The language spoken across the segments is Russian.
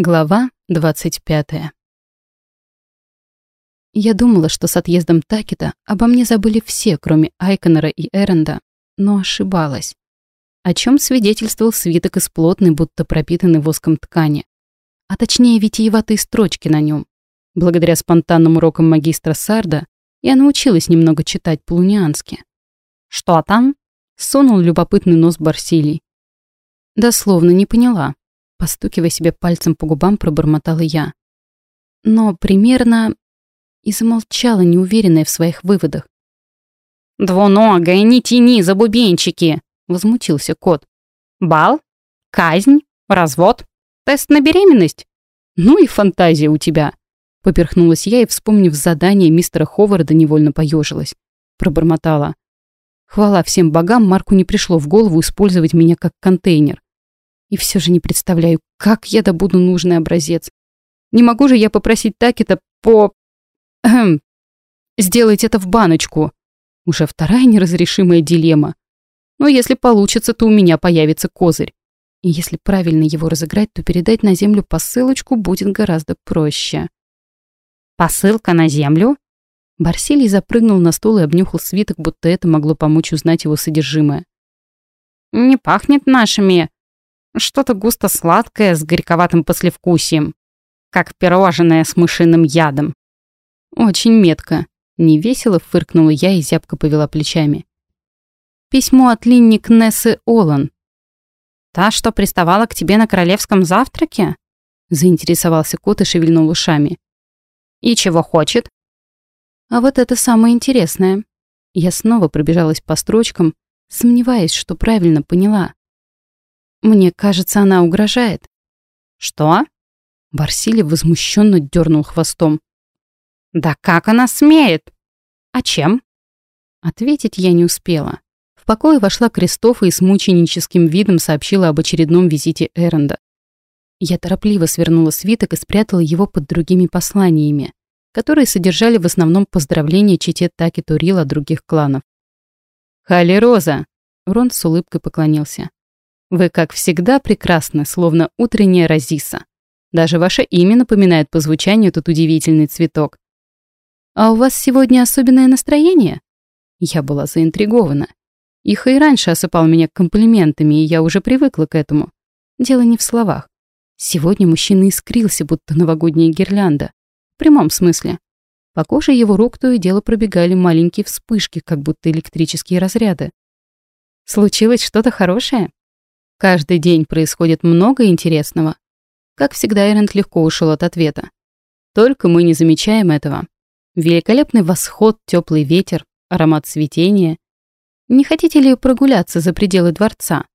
Глава 25. Я думала, что с отъездом Такита обо мне забыли все, кроме Айконора и Эренда, но ошибалась. О чем свидетельствовал свиток из плотной, будто пропитанной воском ткани. А точнее, витиеватые строчки на нем. Благодаря спонтанным урокам магистра Сарда я научилась немного читать полуниански. «Что там?» — сунул любопытный нос Барсилий. Дословно не поняла, Постукивая себе пальцем по губам, пробормотала я. Но примерно... И замолчала, неуверенная в своих выводах. «Двуногая, не тяни за бубенчики!» — возмутился кот. «Бал? Казнь? Развод? Тест на беременность?» «Ну и фантазия у тебя!» Поперхнулась я и, вспомнив задание мистера Ховарда, невольно поежилась. Пробормотала. Хвала всем богам, Марку не пришло в голову использовать меня как контейнер. И все же не представляю, как я добуду нужный образец. Не могу же я попросить Такета по... Эм, сделать это в баночку. Уже вторая неразрешимая дилемма. Но если получится, то у меня появится козырь. И если правильно его разыграть, то передать на землю посылочку будет гораздо проще. «Посылка на землю?» Барсилий запрыгнул на стол и обнюхал свиток, будто это могло помочь узнать его содержимое. «Не пахнет нашими что-то густо-сладкое с горьковатым послевкусием. Как пирожное с мышиным ядом. Очень метко. Невесело фыркнула я и зябко повела плечами. Письмо от Линни Кнессы Олан. «Та, что приставала к тебе на королевском завтраке?» Заинтересовался кот и шевельнул ушами. «И чего хочет?» А вот это самое интересное. Я снова пробежалась по строчкам, сомневаясь, что правильно поняла. Мне кажется, она угрожает. Что? Барсилий возмущенно дернул хвостом. Да как она смеет? А чем? Ответить я не успела. В покое вошла Кристофа и с мученическим видом сообщила об очередном визите Эренда. Я торопливо свернула свиток и спрятала его под другими посланиями, которые содержали в основном поздравления чете Таки Турила других кланов. «Хали Роза!» Рон с улыбкой поклонился. Вы, как всегда, прекрасны, словно утренняя розиса. Даже ваше имя напоминает по звучанию тот удивительный цветок. А у вас сегодня особенное настроение? Я была заинтригована. Иха и раньше осыпал меня комплиментами, и я уже привыкла к этому. Дело не в словах. Сегодня мужчина искрился, будто новогодняя гирлянда. В прямом смысле. По коже его рук то и дело пробегали маленькие вспышки, как будто электрические разряды. Случилось что-то хорошее? Каждый день происходит много интересного. Как всегда, Эренд легко ушел от ответа. Только мы не замечаем этого. Великолепный восход, теплый ветер, аромат цветения. Не хотите ли прогуляться за пределы дворца?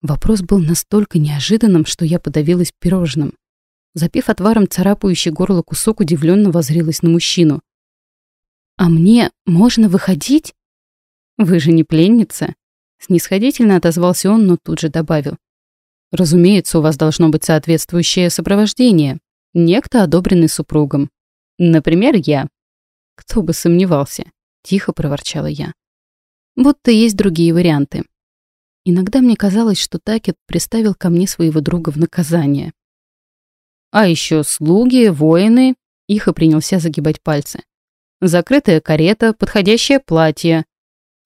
Вопрос был настолько неожиданным, что я подавилась пирожным. Запив отваром царапающий горло кусок, удивленно возрилась на мужчину. «А мне можно выходить?» «Вы же не пленница?» Снисходительно отозвался он, но тут же добавил. «Разумеется, у вас должно быть соответствующее сопровождение. Некто, одобренный супругом. Например, я». «Кто бы сомневался», — тихо проворчала я. «Будто есть другие варианты. Иногда мне казалось, что Такет приставил ко мне своего друга в наказание. А еще слуги, воины, их и принялся загибать пальцы. Закрытая карета, подходящее платье,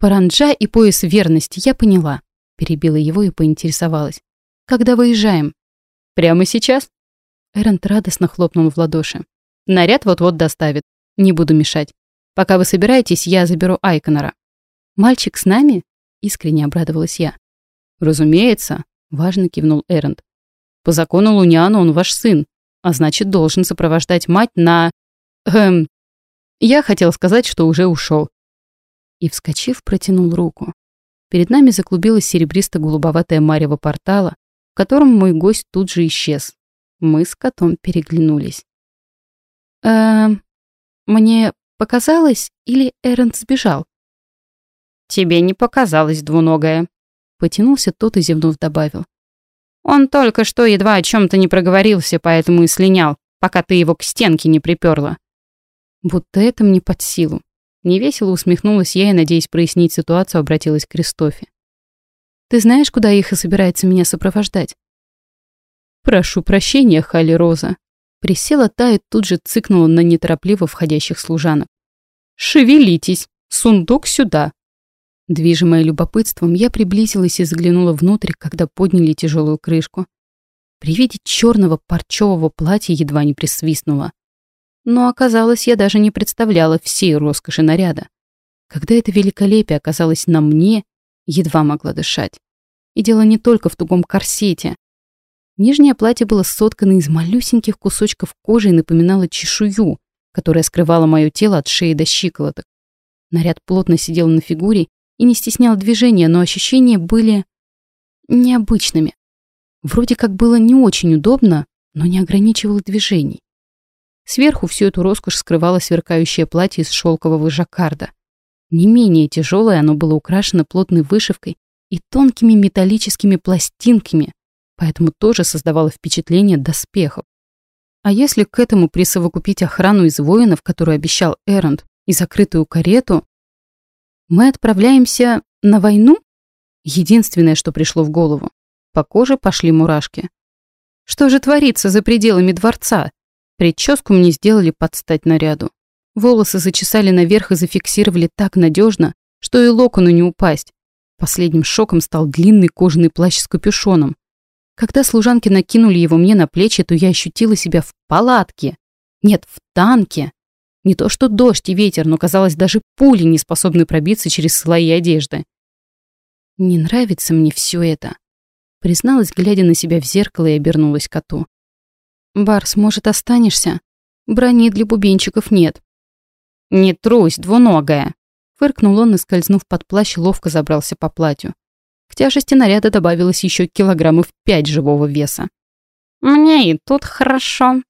Паранджа и пояс верности, я поняла. Перебила его и поинтересовалась. Когда выезжаем? Прямо сейчас? Эрент радостно хлопнул в ладоши. Наряд вот-вот доставит. Не буду мешать. Пока вы собираетесь, я заберу Айконора. Мальчик с нами? Искренне обрадовалась я. Разумеется, важно кивнул Эрент. По закону Луниану он ваш сын, а значит, должен сопровождать мать на... Эм... Я хотел сказать, что уже ушел и, вскочив, протянул руку. Перед нами заклубилась серебристо-голубоватая марево портала, в котором мой гость тут же исчез. Мы с котом переглянулись. «Эм, мне показалось, или Эрент сбежал?» «Тебе не показалось, двуногая», — потянулся тот и, зевнув, добавил. «Он только что едва о чем то не проговорился, поэтому и слинял, пока ты его к стенке не приперла». Будто это мне под силу. Невесело усмехнулась я и, надеясь прояснить ситуацию, обратилась к Кристофе. «Ты знаешь, куда Иха собирается меня сопровождать?» Прошу прощения, Хали Роза. Присела та и тут же цыкнула на неторопливо входящих служанок. «Шевелитесь! Сундук сюда!» Движимая любопытством, я приблизилась и заглянула внутрь, когда подняли тяжелую крышку. При виде черного парчевого платья едва не присвистнула. Но оказалось, я даже не представляла всей роскоши наряда. Когда это великолепие оказалось на мне, едва могла дышать. И дело не только в тугом корсете. Нижнее платье было соткано из малюсеньких кусочков кожи и напоминало чешую, которая скрывала мое тело от шеи до щиколоток. Наряд плотно сидел на фигуре и не стеснял движения, но ощущения были необычными. Вроде как было не очень удобно, но не ограничивало движений. Сверху всю эту роскошь скрывало сверкающее платье из шелкового жаккарда. Не менее тяжелое оно было украшено плотной вышивкой и тонкими металлическими пластинками, поэтому тоже создавало впечатление доспехов. А если к этому присовокупить охрану из воинов, которую обещал Эронд, и закрытую карету, мы отправляемся на войну? Единственное, что пришло в голову. По коже пошли мурашки. Что же творится за пределами дворца? Прическу мне сделали под стать наряду. Волосы зачесали наверх и зафиксировали так надежно, что и локону не упасть. Последним шоком стал длинный кожаный плащ с капюшоном. Когда служанки накинули его мне на плечи, то я ощутила себя в палатке. Нет, в танке. Не то что дождь и ветер, но, казалось, даже пули не способны пробиться через слои одежды. Не нравится мне все это. Призналась, глядя на себя в зеркало и обернулась коту. «Барс, может, останешься? Брони для бубенчиков нет». «Не трусь, двуногая!» Фыркнул он и, скользнув под плащ, ловко забрался по платью. К тяжести наряда добавилось еще килограммов пять живого веса. «Мне и тут хорошо».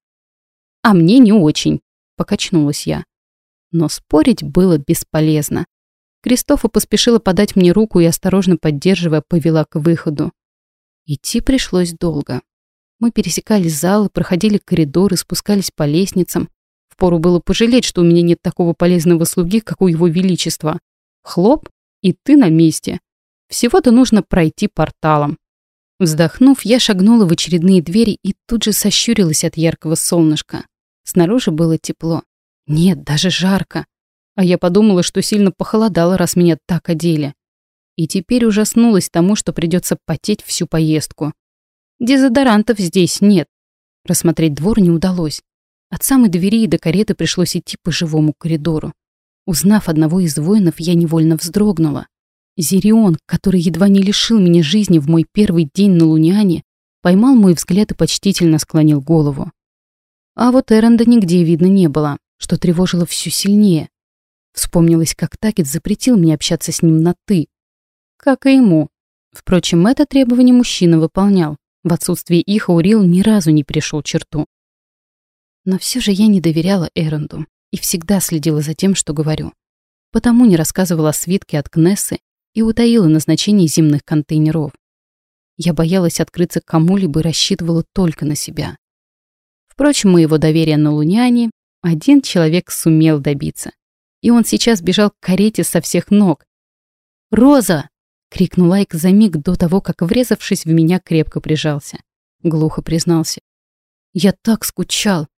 «А мне не очень», — покачнулась я. Но спорить было бесполезно. Кристофа поспешила подать мне руку и, осторожно поддерживая, повела к выходу. Идти пришлось долго. Мы пересекали залы, проходили коридоры, спускались по лестницам. Впору было пожалеть, что у меня нет такого полезного слуги, как у его величества. Хлоп, и ты на месте. Всего-то нужно пройти порталом. Вздохнув, я шагнула в очередные двери и тут же сощурилась от яркого солнышка. Снаружи было тепло. Нет, даже жарко. А я подумала, что сильно похолодало, раз меня так одели. И теперь ужаснулась тому, что придется потеть всю поездку. Дезодорантов здесь нет. Рассмотреть двор не удалось. От самой двери до кареты пришлось идти по живому коридору. Узнав одного из воинов, я невольно вздрогнула. Зирион, который едва не лишил меня жизни в мой первый день на Луняне, поймал мой взгляд и почтительно склонил голову. А вот Эренда нигде видно не было, что тревожило все сильнее. Вспомнилось, как Такет запретил мне общаться с ним на «ты». Как и ему. Впрочем, это требование мужчина выполнял. В отсутствие их Аурил ни разу не пришел черту. Но все же я не доверяла Эренду и всегда следила за тем, что говорю. Потому не рассказывала о свитке от Кнессы и утаила назначение зимних контейнеров. Я боялась открыться кому-либо и рассчитывала только на себя. Впрочем, моего доверия на Луняне один человек сумел добиться. И он сейчас бежал к карете со всех ног. «Роза!» Крикнул Лайк за миг до того, как, врезавшись в меня, крепко прижался. Глухо признался. «Я так скучал.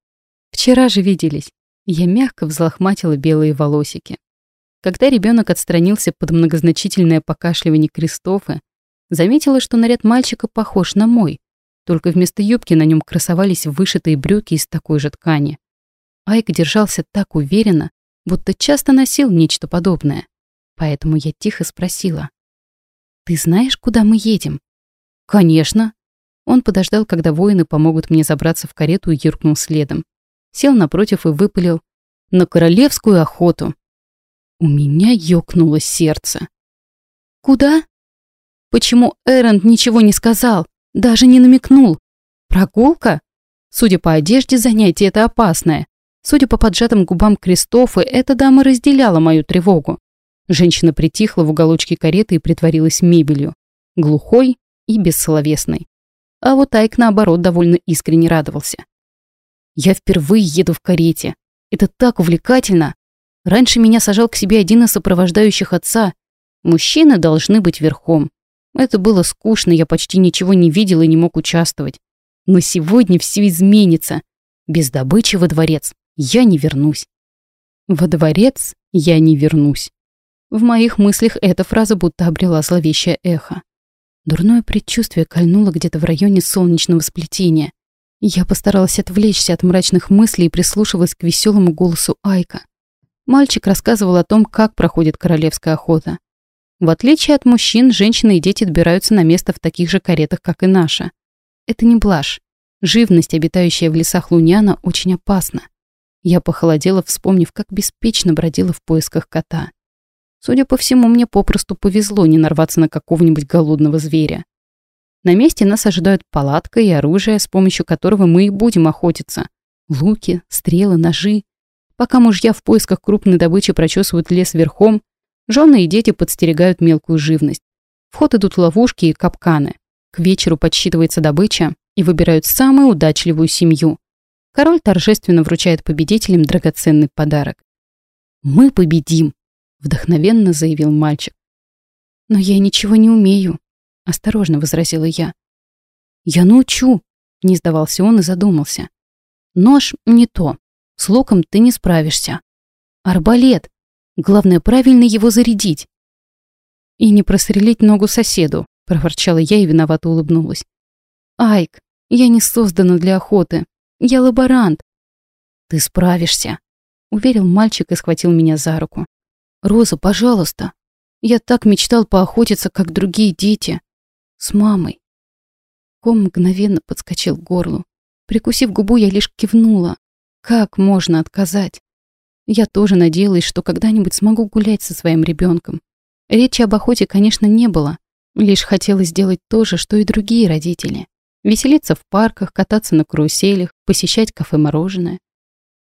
Вчера же виделись». Я мягко взлохматила белые волосики. Когда ребенок отстранился под многозначительное покашливание Кристофа, заметила, что наряд мальчика похож на мой, только вместо юбки на нем красовались вышитые брюки из такой же ткани. Айк держался так уверенно, будто часто носил нечто подобное. Поэтому я тихо спросила. «Ты знаешь, куда мы едем?» «Конечно». Он подождал, когда воины помогут мне забраться в карету и юркнул следом. Сел напротив и выпалил «На королевскую охоту». У меня ёкнуло сердце. «Куда?» «Почему Эронд ничего не сказал? Даже не намекнул? Прогулка?» Судя по одежде, занятие это опасное. Судя по поджатым губам Кристофы, эта дама разделяла мою тревогу. Женщина притихла в уголочке кареты и притворилась мебелью, глухой и бессловесной. А вот Айк, наоборот, довольно искренне радовался. «Я впервые еду в карете. Это так увлекательно. Раньше меня сажал к себе один из сопровождающих отца. Мужчины должны быть верхом. Это было скучно, я почти ничего не видел и не мог участвовать. Но сегодня все изменится. Без добычи во дворец я не вернусь. Во дворец я не вернусь. В моих мыслях эта фраза будто обрела зловещее эхо. Дурное предчувствие кольнуло где-то в районе солнечного сплетения. Я постаралась отвлечься от мрачных мыслей и прислушивалась к веселому голосу Айка. Мальчик рассказывал о том, как проходит королевская охота. В отличие от мужчин, женщины и дети добираются на место в таких же каретах, как и наша. Это не блажь. Живность, обитающая в лесах Луняна, очень опасна. Я похолодела, вспомнив, как беспечно бродила в поисках кота. Судя по всему, мне попросту повезло не нарваться на какого-нибудь голодного зверя. На месте нас ожидают палатка и оружие, с помощью которого мы и будем охотиться. Луки, стрелы, ножи. Пока мужья в поисках крупной добычи прочесывают лес верхом, жены и дети подстерегают мелкую живность. В ход идут ловушки и капканы. К вечеру подсчитывается добыча и выбирают самую удачливую семью. Король торжественно вручает победителям драгоценный подарок. «Мы победим!» – вдохновенно заявил мальчик. «Но я ничего не умею», – осторожно возразила я. «Я научу», – не сдавался он и задумался. «Нож не то. С луком ты не справишься. Арбалет. Главное, правильно его зарядить». «И не прострелить ногу соседу», – проворчала я и виновато улыбнулась. «Айк, я не создана для охоты. Я лаборант». «Ты справишься», – уверил мальчик и схватил меня за руку. «Роза, пожалуйста. Я так мечтал поохотиться, как другие дети. С мамой». Ком мгновенно подскочил к горлу. Прикусив губу, я лишь кивнула. Как можно отказать? Я тоже надеялась, что когда-нибудь смогу гулять со своим ребенком. Речи об охоте, конечно, не было. Лишь хотелось сделать то же, что и другие родители. Веселиться в парках, кататься на каруселях, посещать кафе-мороженое.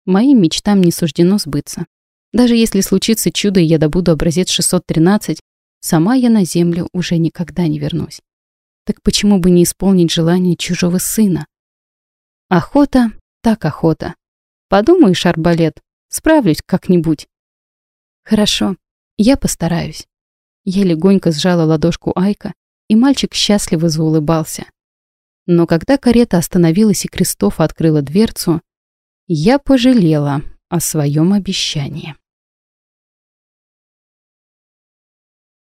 Моим мечтам не суждено сбыться. Даже если случится чудо, и я добуду образец 613, сама я на землю уже никогда не вернусь. Так почему бы не исполнить желание чужого сына? Охота так охота. Подумаешь, арбалет, справлюсь как-нибудь. Хорошо, я постараюсь. Я легонько сжала ладошку Айка, и мальчик счастливо заулыбался. Но когда карета остановилась и Кристофа открыла дверцу, я пожалела о своем обещании.